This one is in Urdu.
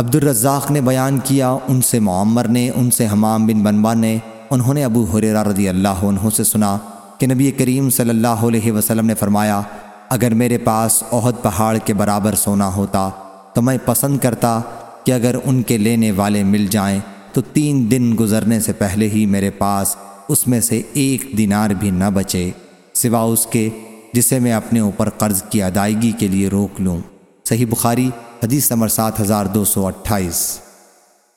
عبد الرزاق نے بیان کیا، ان سے معمر نے، ان سے حمام بن بنبا نے، انہوں نے ابو حریرہ رضی اللہ عنہ سے سنا کہ نبی کریم صلی اللہ علیہ وسلم نے فرمایا، اگر میرے پاس عہد پہاڑ کے برابر سونا ہوتا تو میں پسند کرتا کہ اگر ان کے لینے والے مل جائیں تو تین دن گزرنے سے پہلے ہی میرے پاس اس میں سے ایک دینار بھی نہ بچے، سوا اس کے جسے میں اپنے اوپر قرض کی ادائیگی کے لیے روک لوں۔ صحیح بخاری حدیث نمبر سات ہزار دو سو اٹھائیس۔